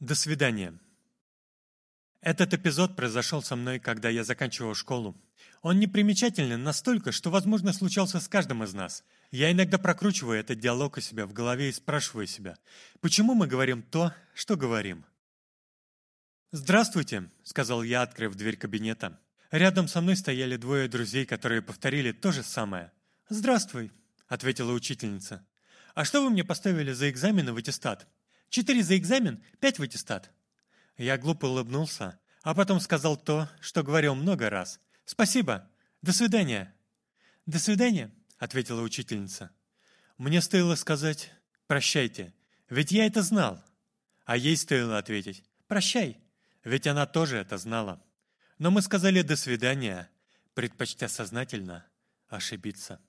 До свидания. Этот эпизод произошел со мной, когда я заканчивал школу. Он непримечателен настолько, что, возможно, случался с каждым из нас. Я иногда прокручиваю этот диалог у себя в голове и спрашиваю себя, почему мы говорим то, что говорим. «Здравствуйте», — сказал я, открыв дверь кабинета. Рядом со мной стояли двое друзей, которые повторили то же самое. «Здравствуй», — ответила учительница. «А что вы мне поставили за экзамены в аттестат?» «Четыре за экзамен, пять в аттестат». Я глупо улыбнулся, а потом сказал то, что говорил много раз. «Спасибо. До свидания». «До свидания», — ответила учительница. Мне стоило сказать «прощайте», ведь я это знал. А ей стоило ответить «прощай», ведь она тоже это знала. Но мы сказали «до свидания», предпочтя сознательно ошибиться.